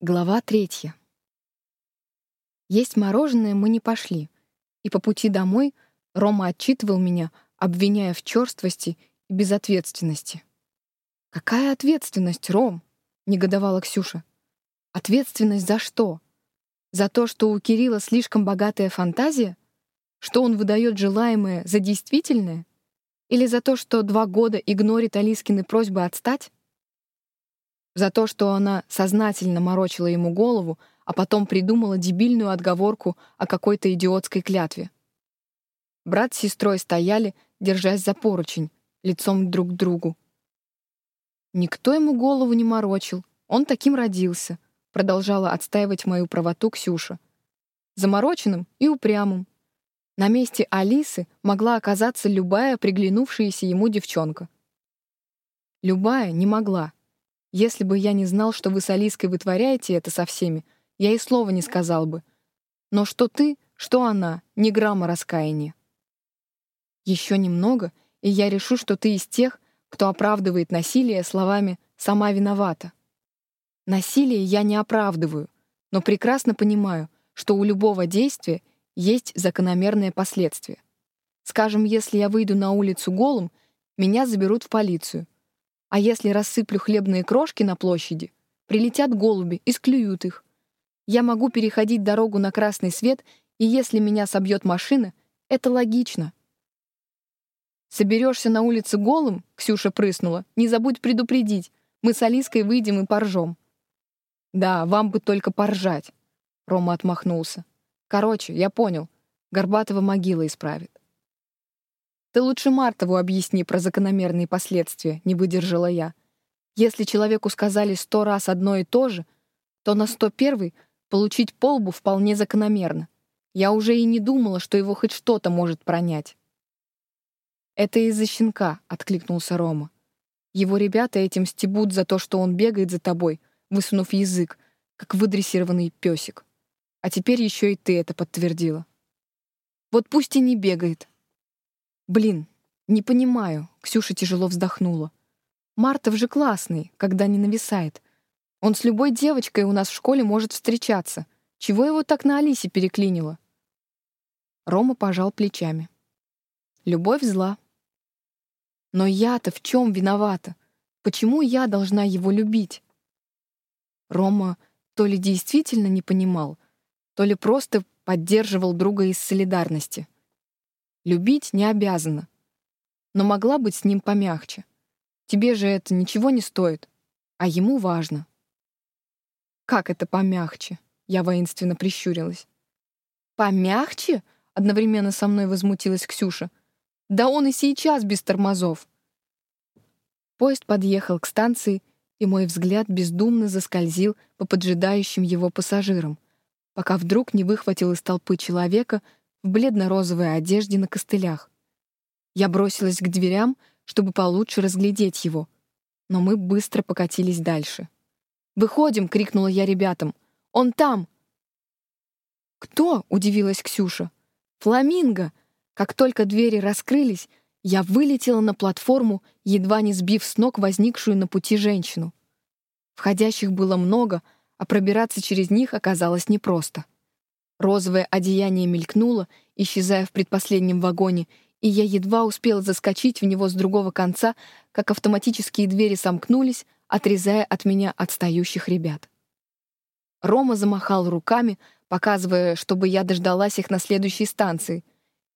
Глава третья. Есть мороженое мы не пошли, и по пути домой Рома отчитывал меня, обвиняя в черствости и безответственности. «Какая ответственность, Ром?» — негодовала Ксюша. «Ответственность за что? За то, что у Кирилла слишком богатая фантазия? Что он выдает желаемое за действительное? Или за то, что два года игнорит Алискины просьбы отстать?» За то, что она сознательно морочила ему голову, а потом придумала дебильную отговорку о какой-то идиотской клятве. Брат с сестрой стояли, держась за поручень, лицом друг к другу. Никто ему голову не морочил, он таким родился, продолжала отстаивать мою правоту Ксюша. Замороченным и упрямым. На месте Алисы могла оказаться любая приглянувшаяся ему девчонка. Любая не могла. Если бы я не знал, что вы с Алиской вытворяете это со всеми, я и слова не сказал бы. Но что ты, что она, ни грамма раскаяния. Еще немного, и я решу, что ты из тех, кто оправдывает насилие словами «сама виновата». Насилие я не оправдываю, но прекрасно понимаю, что у любого действия есть закономерные последствия. Скажем, если я выйду на улицу голым, меня заберут в полицию — а если рассыплю хлебные крошки на площади, прилетят голуби и склюют их. Я могу переходить дорогу на красный свет, и если меня собьет машина, это логично. «Соберешься на улице голым?» — Ксюша прыснула. «Не забудь предупредить. Мы с Алиской выйдем и поржем». «Да, вам бы только поржать», — Рома отмахнулся. «Короче, я понял. Горбатова могила исправит». Ты лучше Мартову объясни про закономерные последствия, не выдержала я. Если человеку сказали сто раз одно и то же, то на сто первый получить полбу вполне закономерно. Я уже и не думала, что его хоть что-то может пронять. «Это из-за щенка», — откликнулся Рома. «Его ребята этим стебут за то, что он бегает за тобой, высунув язык, как выдрессированный песик. А теперь еще и ты это подтвердила. Вот пусть и не бегает, Блин, не понимаю. Ксюша тяжело вздохнула. Мартов же классный, когда не нависает. Он с любой девочкой у нас в школе может встречаться. Чего его так на Алисе переклинило? Рома пожал плечами. Любовь зла. Но я-то в чем виновата? Почему я должна его любить? Рома то ли действительно не понимал, то ли просто поддерживал друга из солидарности. Любить не обязана. Но могла быть с ним помягче. Тебе же это ничего не стоит, а ему важно. Как это помягче? Я воинственно прищурилась. Помягче? Одновременно со мной возмутилась Ксюша. Да он и сейчас без тормозов. Поезд подъехал к станции, и мой взгляд бездумно заскользил по поджидающим его пассажирам, пока вдруг не выхватил из толпы человека, в бледно-розовой одежде на костылях. Я бросилась к дверям, чтобы получше разглядеть его, но мы быстро покатились дальше. «Выходим!» — крикнула я ребятам. «Он там!» «Кто?» — удивилась Ксюша. «Фламинго!» Как только двери раскрылись, я вылетела на платформу, едва не сбив с ног возникшую на пути женщину. Входящих было много, а пробираться через них оказалось непросто. Розовое одеяние мелькнуло, исчезая в предпоследнем вагоне, и я едва успела заскочить в него с другого конца, как автоматические двери сомкнулись, отрезая от меня отстающих ребят. Рома замахал руками, показывая, чтобы я дождалась их на следующей станции,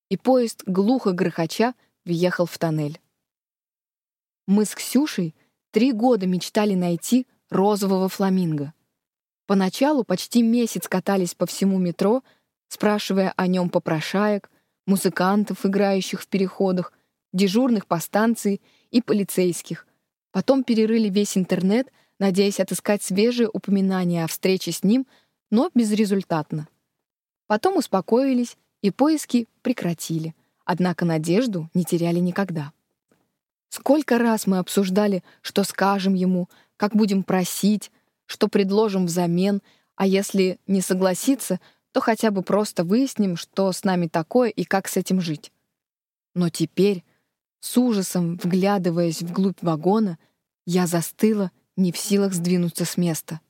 и поезд, глухо грохоча, въехал в тоннель. Мы с Ксюшей три года мечтали найти розового фламинго — Поначалу почти месяц катались по всему метро, спрашивая о нем попрошаек, музыкантов, играющих в переходах, дежурных по станции и полицейских. Потом перерыли весь интернет, надеясь отыскать свежие упоминания о встрече с ним, но безрезультатно. Потом успокоились и поиски прекратили, однако надежду не теряли никогда. Сколько раз мы обсуждали, что скажем ему, как будем просить, что предложим взамен, а если не согласится, то хотя бы просто выясним, что с нами такое и как с этим жить. Но теперь, с ужасом вглядываясь вглубь вагона, я застыла, не в силах сдвинуться с места.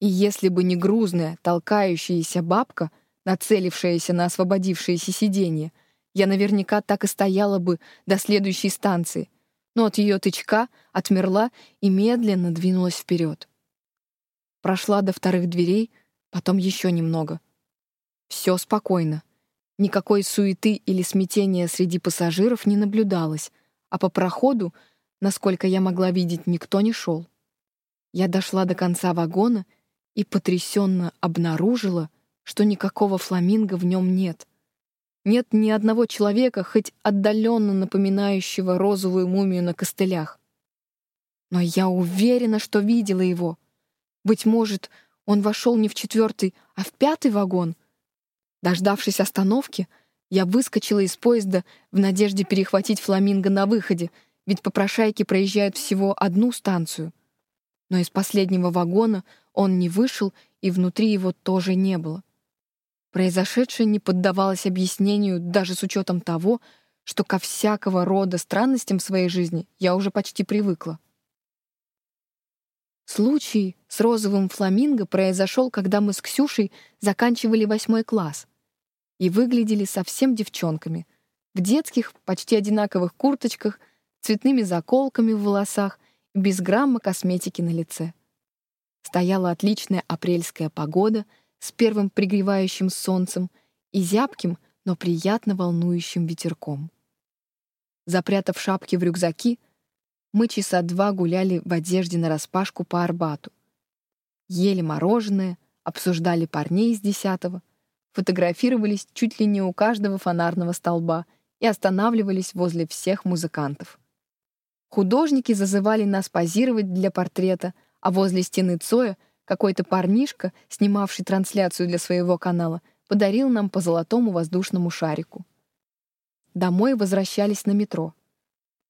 И если бы не грузная, толкающаяся бабка, нацелившаяся на освободившееся сиденье, я наверняка так и стояла бы до следующей станции, но от ее тычка отмерла и медленно двинулась вперед. Прошла до вторых дверей, потом еще немного. Все спокойно. Никакой суеты или смятения среди пассажиров не наблюдалось, а по проходу, насколько я могла видеть, никто не шел. Я дошла до конца вагона и потрясенно обнаружила, что никакого фламинго в нем нет. Нет ни одного человека, хоть отдаленно напоминающего розовую мумию на костылях. Но я уверена, что видела его. Быть может, он вошел не в четвертый, а в пятый вагон — Дождавшись остановки, я выскочила из поезда в надежде перехватить фламинго на выходе, ведь попрошайки проезжают всего одну станцию. Но из последнего вагона он не вышел, и внутри его тоже не было. Произошедшее не поддавалось объяснению даже с учетом того, что ко всякого рода странностям в своей жизни я уже почти привыкла. Случай с розовым фламинго произошел, когда мы с Ксюшей заканчивали восьмой класс и выглядели совсем девчонками. В детских, почти одинаковых курточках, цветными заколками в волосах и без грамма косметики на лице. Стояла отличная апрельская погода с первым пригревающим солнцем и зябким, но приятно волнующим ветерком. Запрятав шапки в рюкзаки, мы часа два гуляли в одежде нараспашку по Арбату. Ели мороженое, обсуждали парней из десятого — фотографировались чуть ли не у каждого фонарного столба и останавливались возле всех музыкантов. Художники зазывали нас позировать для портрета, а возле стены Цоя какой-то парнишка, снимавший трансляцию для своего канала, подарил нам по золотому воздушному шарику. Домой возвращались на метро.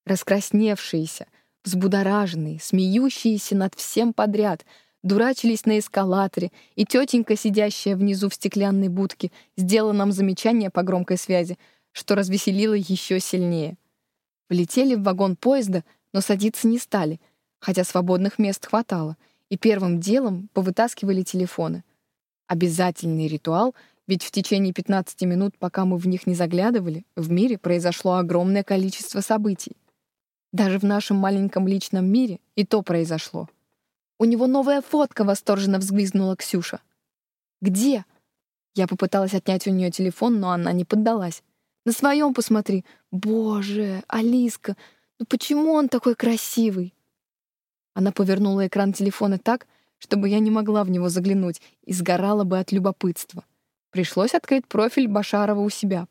Раскрасневшиеся, взбудораженные, смеющиеся над всем подряд — дурачились на эскалаторе, и тетенька, сидящая внизу в стеклянной будке, сделала нам замечание по громкой связи, что развеселило еще сильнее. Влетели в вагон поезда, но садиться не стали, хотя свободных мест хватало, и первым делом повытаскивали телефоны. Обязательный ритуал, ведь в течение 15 минут, пока мы в них не заглядывали, в мире произошло огромное количество событий. Даже в нашем маленьком личном мире и то произошло — у него новая фотка!» — восторженно взвизгнула Ксюша. «Где?» Я попыталась отнять у нее телефон, но она не поддалась. «На своем посмотри. Боже, Алиска, ну почему он такой красивый?» Она повернула экран телефона так, чтобы я не могла в него заглянуть и сгорала бы от любопытства. Пришлось открыть профиль Башарова у себя.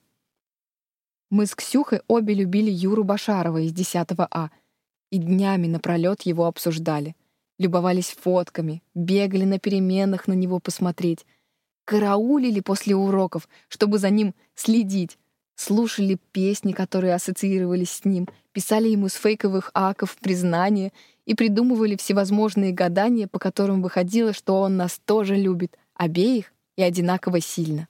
Мы с Ксюхой обе любили Юру Башарова из 10 А и днями напролет его обсуждали — любовались фотками, бегали на переменах на него посмотреть, караулили после уроков, чтобы за ним следить, слушали песни, которые ассоциировались с ним, писали ему с фейковых аков признания и придумывали всевозможные гадания, по которым выходило, что он нас тоже любит, обеих и одинаково сильно.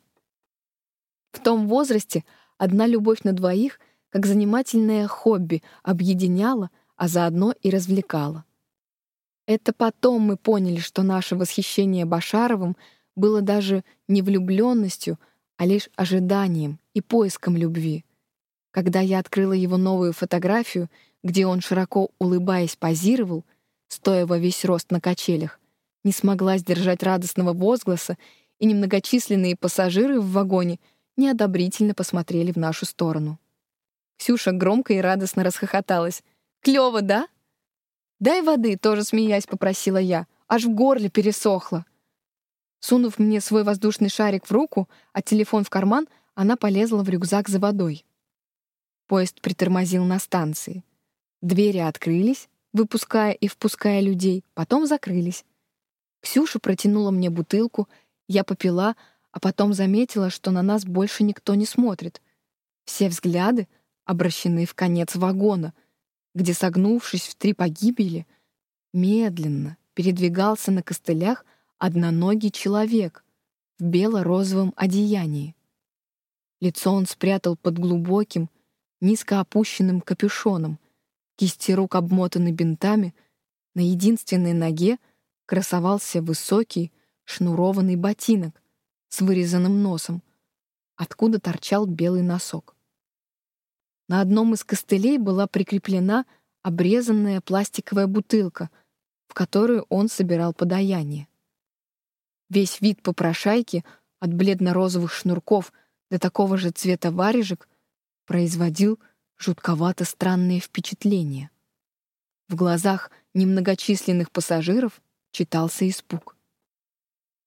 В том возрасте одна любовь на двоих, как занимательное хобби, объединяла, а заодно и развлекала. Это потом мы поняли, что наше восхищение Башаровым было даже не влюбленностью, а лишь ожиданием и поиском любви. Когда я открыла его новую фотографию, где он, широко улыбаясь, позировал, стоя во весь рост на качелях, не смогла сдержать радостного возгласа, и немногочисленные пассажиры в вагоне неодобрительно посмотрели в нашу сторону. Ксюша громко и радостно расхохоталась. «Клёво, да?» «Дай воды», — тоже смеясь попросила я. Аж в горле пересохло. Сунув мне свой воздушный шарик в руку, а телефон в карман, она полезла в рюкзак за водой. Поезд притормозил на станции. Двери открылись, выпуская и впуская людей, потом закрылись. Ксюша протянула мне бутылку, я попила, а потом заметила, что на нас больше никто не смотрит. Все взгляды обращены в конец вагона — где, согнувшись в три погибели, медленно передвигался на костылях одноногий человек в бело-розовом одеянии. Лицо он спрятал под глубоким, низко опущенным капюшоном, кисти рук обмотаны бинтами, на единственной ноге красовался высокий, шнурованный ботинок с вырезанным носом, откуда торчал белый носок. На одном из костылей была прикреплена обрезанная пластиковая бутылка, в которую он собирал подаяние. Весь вид попрошайки, от бледно-розовых шнурков до такого же цвета варежек, производил жутковато странное впечатление. В глазах немногочисленных пассажиров читался испуг.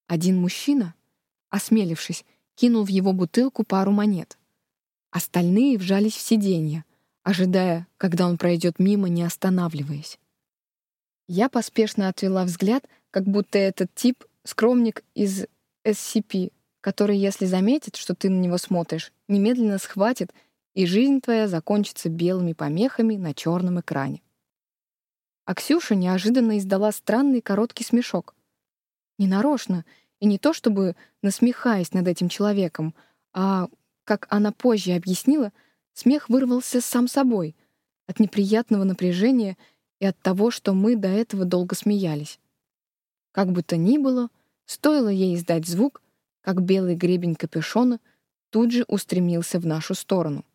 Один мужчина, осмелившись, кинул в его бутылку пару монет. Остальные вжались в сиденье, ожидая, когда он пройдет мимо, не останавливаясь. Я поспешно отвела взгляд, как будто этот тип — скромник из SCP, который, если заметит, что ты на него смотришь, немедленно схватит, и жизнь твоя закончится белыми помехами на черном экране. А Ксюша неожиданно издала странный короткий смешок. Ненарочно, и не то чтобы насмехаясь над этим человеком, а, как она позже объяснила, смех вырвался сам собой, от неприятного напряжения и от того, что мы до этого долго смеялись. Как бы то ни было, стоило ей издать звук, как белый гребень капюшона тут же устремился в нашу сторону.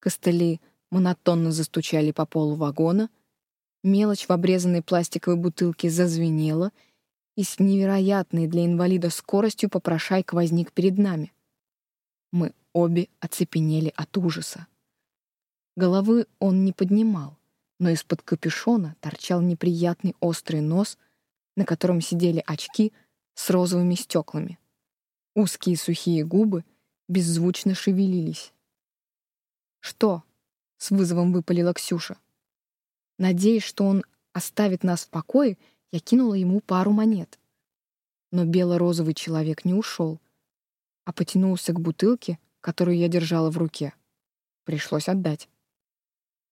Костыли монотонно застучали по полу вагона, мелочь в обрезанной пластиковой бутылке зазвенела — и с невероятной для инвалида скоростью попрошайка возник перед нами. Мы обе оцепенели от ужаса. Головы он не поднимал, но из-под капюшона торчал неприятный острый нос, на котором сидели очки с розовыми стеклами. Узкие сухие губы беззвучно шевелились. «Что?» — с вызовом выпалила Ксюша. Надеясь, что он оставит нас в покое, я кинула ему пару монет. Но бело-розовый человек не ушел, а потянулся к бутылке, которую я держала в руке. Пришлось отдать.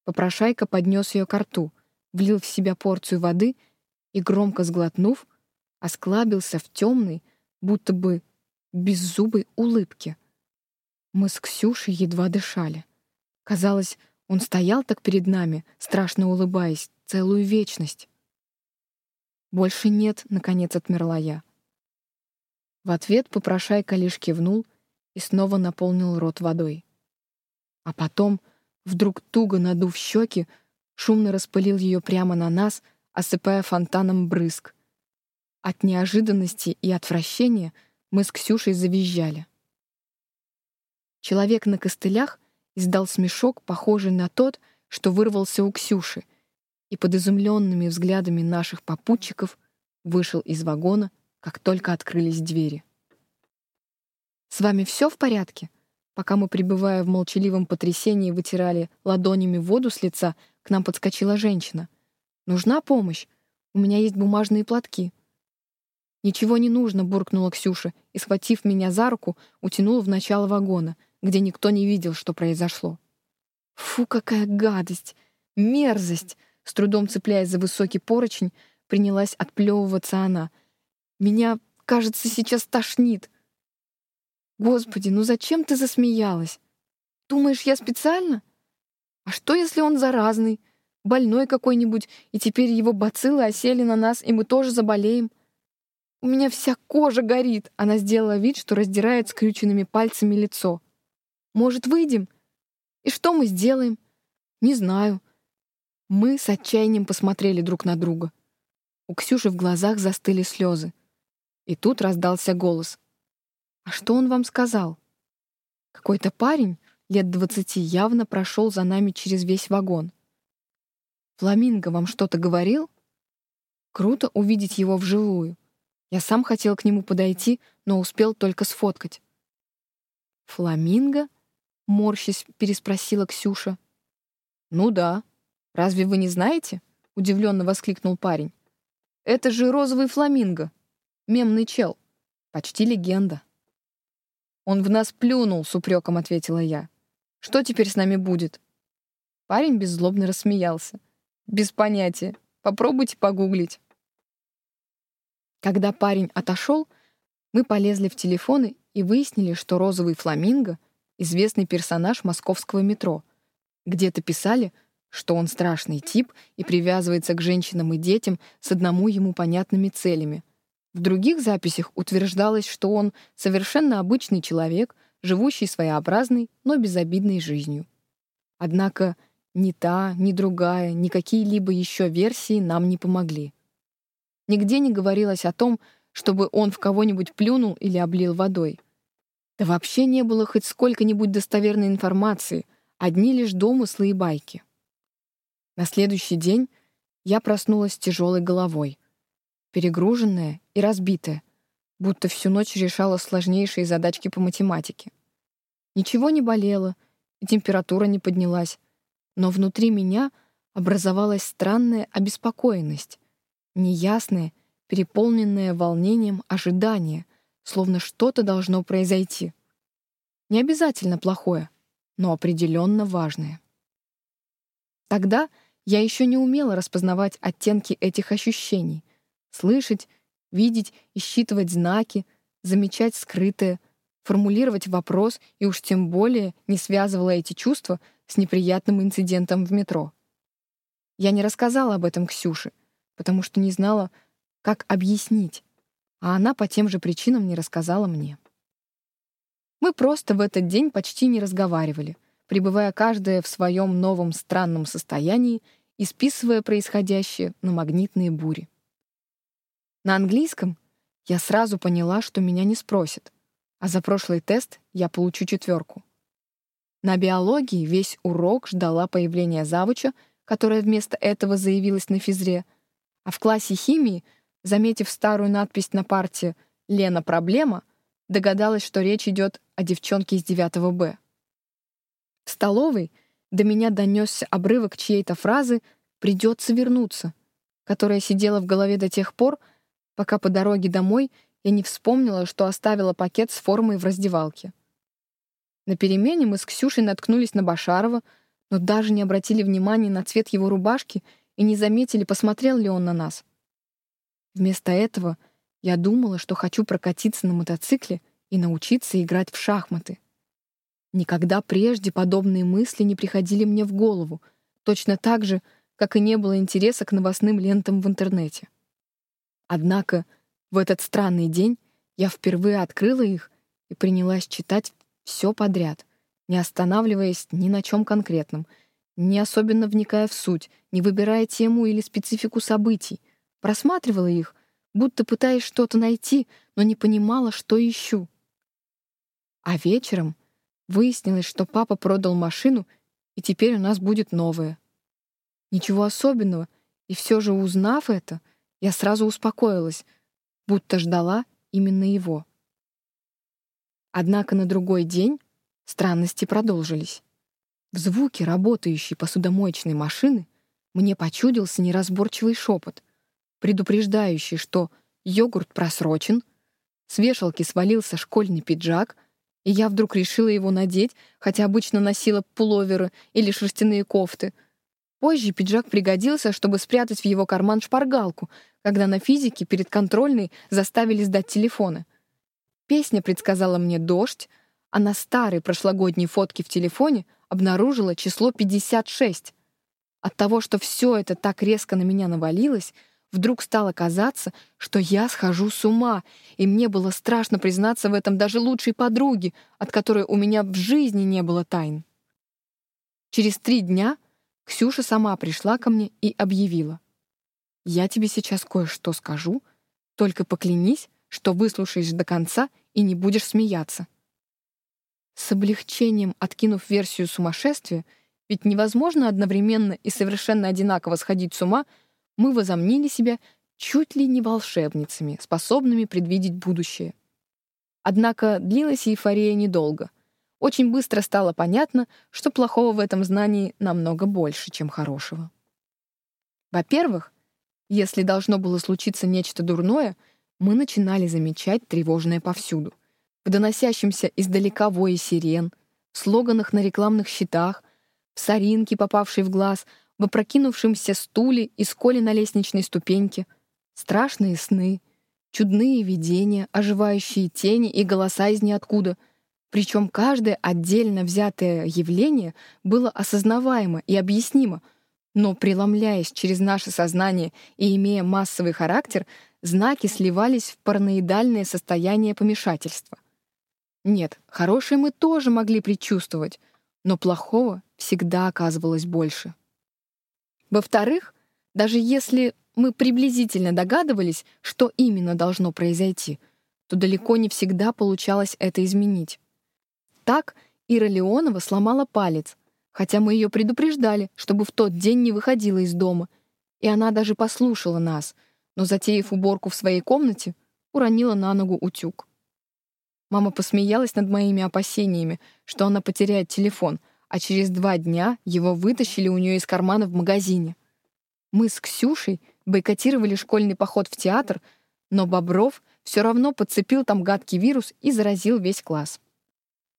Попрошайка поднес ее к рту, влил в себя порцию воды и, громко сглотнув, осклабился в темной, будто бы беззубой улыбке. Мы с Ксюшей едва дышали. Казалось, он стоял так перед нами, страшно улыбаясь, целую вечность. «Больше нет», — наконец отмерла я. В ответ попрошайка лишь кивнул и снова наполнил рот водой. А потом, вдруг туго надув щеки, шумно распылил ее прямо на нас, осыпая фонтаном брызг. От неожиданности и отвращения мы с Ксюшей завизжали. Человек на костылях издал смешок, похожий на тот, что вырвался у Ксюши — и под изумленными взглядами наших попутчиков вышел из вагона, как только открылись двери. «С вами все в порядке?» Пока мы, пребывая в молчаливом потрясении, вытирали ладонями воду с лица, к нам подскочила женщина. «Нужна помощь? У меня есть бумажные платки». «Ничего не нужно», — буркнула Ксюша и, схватив меня за руку, утянула в начало вагона, где никто не видел, что произошло. «Фу, какая гадость! Мерзость!» С трудом цепляясь за высокий поручень, принялась отплевываться она. «Меня, кажется, сейчас тошнит». «Господи, ну зачем ты засмеялась? Думаешь, я специально? А что, если он заразный, больной какой-нибудь, и теперь его бациллы осели на нас, и мы тоже заболеем?» «У меня вся кожа горит!» Она сделала вид, что раздирает скрюченными пальцами лицо. «Может, выйдем? И что мы сделаем?» «Не знаю. Мы с отчаянием посмотрели друг на друга. У Ксюши в глазах застыли слезы. И тут раздался голос. «А что он вам сказал?» Какой-то парень, лет двадцати, явно прошел за нами через весь вагон. «Фламинго вам что-то говорил?» Круто увидеть его вживую. Я сам хотел к нему подойти, но успел только сфоткать. «Фламинго?» — морщись переспросила Ксюша. «Ну да», «Разве вы не знаете?» — удивленно воскликнул парень. «Это же розовый фламинго. Мемный чел. Почти легенда». «Он в нас плюнул», — с упреком ответила я. «Что теперь с нами будет?» Парень беззлобно рассмеялся. «Без понятия. Попробуйте погуглить». Когда парень отошел, мы полезли в телефоны и выяснили, что розовый фламинго — известный персонаж московского метро. Где-то писали — что он страшный тип и привязывается к женщинам и детям с одному ему понятными целями — В других записях утверждалось, что он совершенно обычный человек, живущий своеобразной, но безобидной жизнью. Однако ни та, ни другая, ни какие-либо еще версии нам не помогли. Нигде не говорилось о том, чтобы он в кого-нибудь плюнул или облил водой. Да вообще не было хоть сколько-нибудь достоверной информации, одни лишь домыслы и байки. На следующий день я проснулась с тяжелой головой, перегруженная и разбитая, будто всю ночь решала сложнейшие задачки по математике. Ничего не болело, и температура не поднялась, но внутри меня образовалась странная обеспокоенность, неясное, переполненное волнением ожидание, словно что-то должно произойти. Не обязательно плохое, но определенно важное. Тогда я еще не умела распознавать оттенки этих ощущений, слышать, видеть и считывать знаки, замечать скрытое, формулировать вопрос и уж тем более не связывала эти чувства с неприятным инцидентом в метро. Я не рассказала об этом Ксюше, потому что не знала, как объяснить, а она по тем же причинам не рассказала мне. Мы просто в этот день почти не разговаривали, пребывая каждая в своем новом странном состоянии и списывая происходящее на магнитные бури. На английском я сразу поняла, что меня не спросят, а за прошлый тест я получу четверку. На биологии весь урок ждала появления завуча, которая вместо этого заявилась на физре, а в классе химии, заметив старую надпись на парте «Лена проблема», догадалась, что речь идет о девчонке из 9 Б. В столовой до меня донесся обрывок чьей-то фразы «придется вернуться», которая сидела в голове до тех пор, пока по дороге домой я не вспомнила, что оставила пакет с формой в раздевалке. На перемене мы с Ксюшей наткнулись на Башарова, но даже не обратили внимания на цвет его рубашки и не заметили, посмотрел ли он на нас. Вместо этого я думала, что хочу прокатиться на мотоцикле и научиться играть в шахматы. Никогда прежде подобные мысли не приходили мне в голову, точно так же, как и не было интереса к новостным лентам в интернете. Однако в этот странный день я впервые открыла их и принялась читать все подряд, не останавливаясь ни на чем конкретном, не особенно вникая в суть, не выбирая тему или специфику событий, просматривала их, будто пытаясь что-то найти, но не понимала, что ищу. А вечером выяснилось, что папа продал машину, и теперь у нас будет новая. Ничего особенного, и все же, узнав это, я сразу успокоилась, будто ждала именно его. Однако на другой день странности продолжились. В звуке работающей посудомоечной машины мне почудился неразборчивый шепот, предупреждающий, что йогурт просрочен, с вешалки свалился школьный пиджак, и я вдруг решила его надеть, хотя обычно носила пуловеры или шерстяные кофты. Позже пиджак пригодился, чтобы спрятать в его карман шпаргалку, когда на физике перед контрольной заставили сдать телефоны — Песня предсказала мне дождь, а на старой прошлогодней фотке в телефоне обнаружила число 56. От того, что все это так резко на меня навалилось, вдруг стало казаться, что я схожу с ума, и мне было страшно признаться в этом даже лучшей подруге, от которой у меня в жизни не было тайн. Через три дня Ксюша сама пришла ко мне и объявила. «Я тебе сейчас кое-что скажу, только поклянись, что выслушаешь до конца и не будешь смеяться. С облегчением откинув версию сумасшествия, ведь невозможно одновременно и совершенно одинаково сходить с ума, мы возомнили себя чуть ли не волшебницами, способными предвидеть будущее. Однако длилась эйфория недолго. Очень быстро стало понятно, что плохого в этом знании намного больше, чем хорошего. Во-первых, если должно было случиться нечто дурное — мы начинали замечать тревожное повсюду. В доносящемся издалека вое сирен, в слоганах на рекламных щитах, в соринке, попавшей в глаз, в опрокинувшемся стуле и сколе на лестничной ступеньке. Страшные сны, чудные видения, оживающие тени и голоса из ниоткуда. Причем каждое отдельно взятое явление было осознаваемо и объяснимо, Но преломляясь через наше сознание и имея массовый характер, знаки сливались в параноидальное состояние помешательства. Нет, хорошее мы тоже могли предчувствовать, но плохого всегда оказывалось больше. Во-вторых, даже если мы приблизительно догадывались, что именно должно произойти, то далеко не всегда получалось это изменить. Так Ира Леонова сломала палец, хотя мы ее предупреждали, чтобы в тот день не выходила из дома, и она даже послушала нас, но, затеяв уборку в своей комнате, уронила на ногу утюг. Мама посмеялась над моими опасениями, что она потеряет телефон, а через два дня его вытащили у нее из кармана в магазине. Мы с Ксюшей бойкотировали школьный поход в театр, но Бобров все равно подцепил там гадкий вирус и заразил весь класс.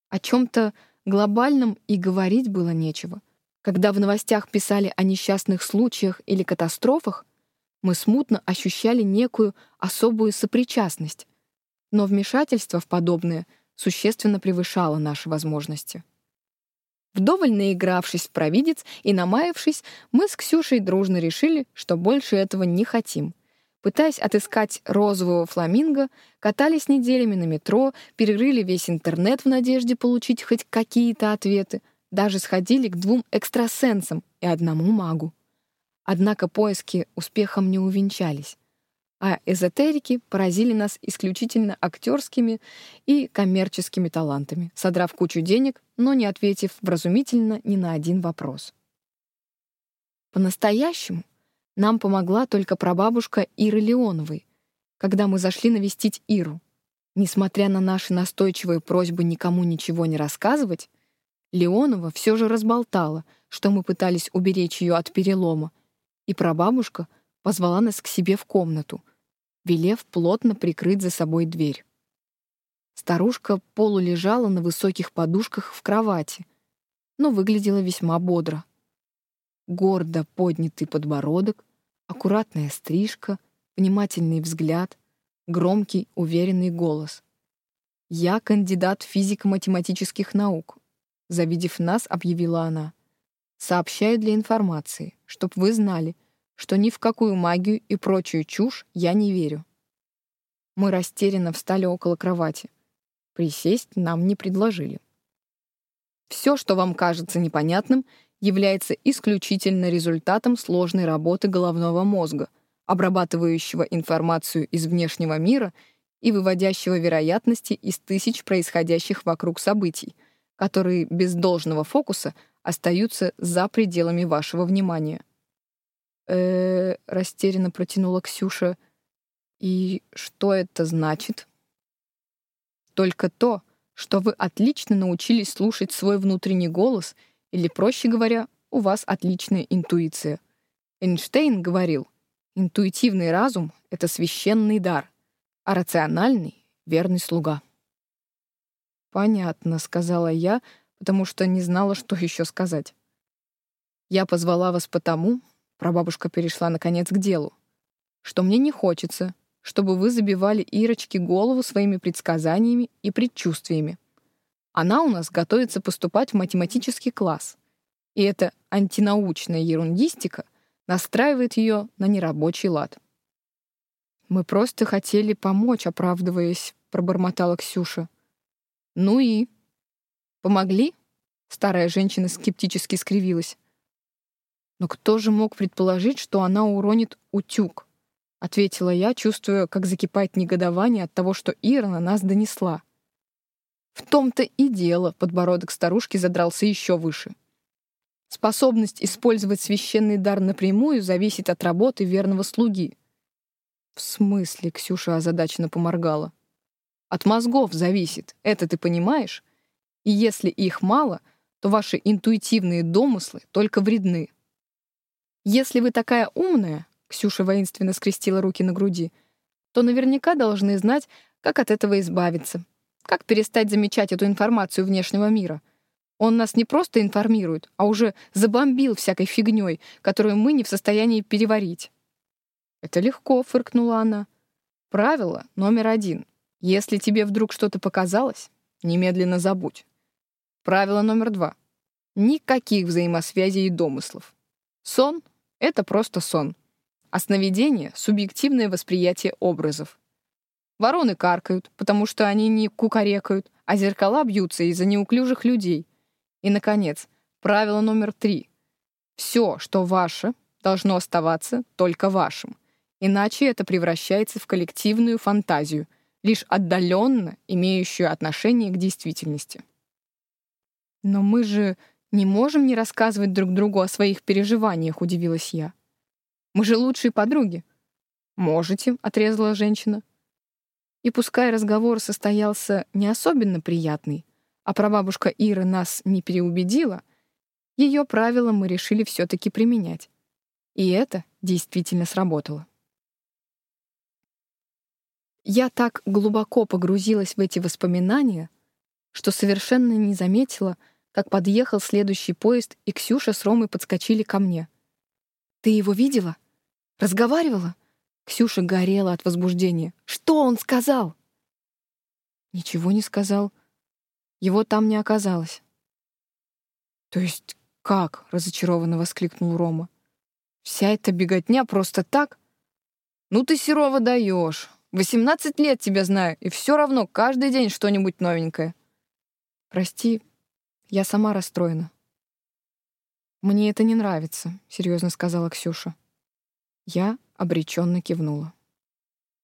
О чем-то глобальном и говорить было нечего. Когда в новостях писали о несчастных случаях или катастрофах, мы смутно ощущали некую особую сопричастность, но вмешательство в подобное существенно превышало наши возможности. Вдоволь наигравшись в провидец и намаявшись, мы с Ксюшей дружно решили, что больше этого не хотим. Пытаясь отыскать розового фламинго, катались неделями на метро, перерыли весь интернет в надежде получить хоть какие-то ответы, даже сходили к двум экстрасенсам и одному магу. Однако поиски успехом не увенчались а эзотерики поразили нас исключительно актерскими и коммерческими талантами, содрав кучу денег, но не ответив вразумительно ни на один вопрос. По-настоящему нам помогла только прабабушка Иры Леоновой, когда мы зашли навестить Иру. Несмотря на наши настойчивые просьбы никому ничего не рассказывать, Леонова все же разболтала, что мы пытались уберечь ее от перелома, и прабабушка позвала нас к себе в комнату, велев плотно прикрыть за собой дверь. Старушка полулежала на высоких подушках в кровати, но выглядела весьма бодро. Гордо поднятый подбородок, аккуратная стрижка, внимательный взгляд, громкий, уверенный голос. «Я кандидат физико-математических наук», — завидев нас, объявила она. «Сообщаю для информации, чтоб вы знали — что ни в какую магию и прочую чушь я не верю. Мы растерянно встали около кровати. Присесть нам не предложили. Все, что вам кажется непонятным, является исключительно результатом сложной работы головного мозга, обрабатывающего информацию из внешнего мира и выводящего вероятности из тысяч происходящих вокруг событий, которые без должного фокуса остаются за пределами вашего внимания э растерянно протянула Ксюша. «И что это значит?» «Только то, что вы отлично научились слушать свой внутренний голос, или, проще говоря, у вас отличная интуиция. Эйнштейн говорил, интуитивный разум — это священный дар, а рациональный — верный слуга». «Понятно», — сказала я, потому что не знала, что еще сказать. «Я позвала вас потому, Прабабушка перешла, наконец, к делу. «Что мне не хочется, чтобы вы забивали Ирочке голову своими предсказаниями и предчувствиями. Она у нас готовится поступать в математический класс, и эта антинаучная ерундистика настраивает ее на нерабочий лад». «Мы просто хотели помочь, оправдываясь», — пробормотала Ксюша. «Ну и?» «Помогли?» — старая женщина скептически скривилась. Но кто же мог предположить, что она уронит утюг? Ответила я, чувствуя, как закипает негодование от того, что Ира на нас донесла. В том-то и дело, подбородок старушки задрался еще выше. Способность использовать священный дар напрямую зависит от работы верного слуги. В смысле, Ксюша озадаченно поморгала. От мозгов зависит, это ты понимаешь? И если их мало, то ваши интуитивные домыслы только вредны. Если вы такая умная, Ксюша воинственно скрестила руки на груди, то наверняка должны знать, как от этого избавиться, как перестать замечать эту информацию внешнего мира. Он нас не просто информирует, а уже забомбил всякой фигней, которую мы не в состоянии переварить. «Это легко», — фыркнула она. «Правило номер один. Если тебе вдруг что-то показалось, немедленно забудь. Правило номер два. Никаких взаимосвязей и домыслов. Сон — это просто сон. А сновидение — субъективное восприятие образов. Вороны каркают, потому что они не кукарекают, а зеркала бьются из-за неуклюжих людей. И, наконец, правило номер три. Все, что ваше, должно оставаться только вашим. Иначе это превращается в коллективную фантазию, лишь отдаленно имеющую отношение к действительности. Но мы же не можем не рассказывать друг другу о своих переживаниях, удивилась я. Мы же лучшие подруги. Можете, отрезала женщина. И пускай разговор состоялся не особенно приятный, а прабабушка Ира нас не переубедила, ее правила мы решили все-таки применять. И это действительно сработало. Я так глубоко погрузилась в эти воспоминания, что совершенно не заметила, как подъехал следующий поезд, и Ксюша с Ромой подскочили ко мне. «Ты его видела? Разговаривала?» Ксюша горела от возбуждения. «Что он сказал?» «Ничего не сказал. Его там не оказалось». «То есть как?» — разочарованно воскликнул Рома. «Вся эта беготня просто так? Ну ты, Серова, даешь. Восемнадцать лет тебя знаю, и все равно каждый день что-нибудь новенькое». «Прости, я сама расстроена». «Мне это не нравится», — серьезно сказала Ксюша. Я обреченно кивнула.